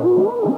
Ooh.